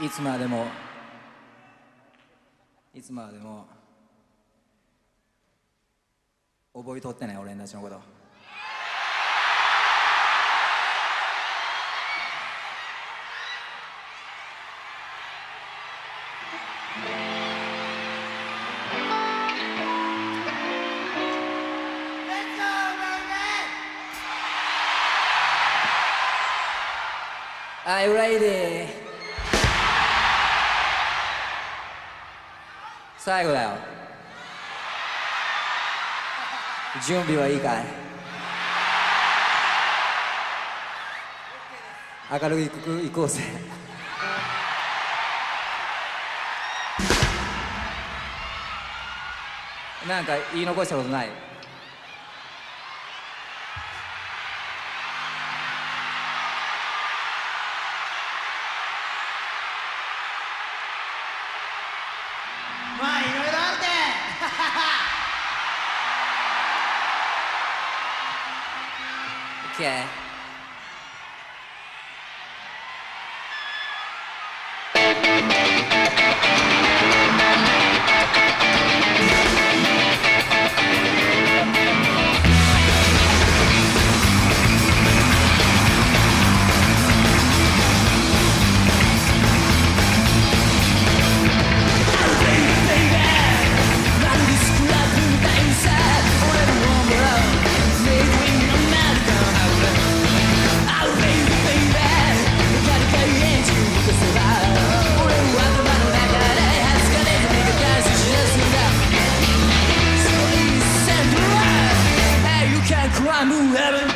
いつまでも。いつまでも。覚えとってね俺たちのこと。はい、レイディ最後だよ。準備はいいかい。明るく行こうぜ。なんか言い残したことない？Okay. I knew heaven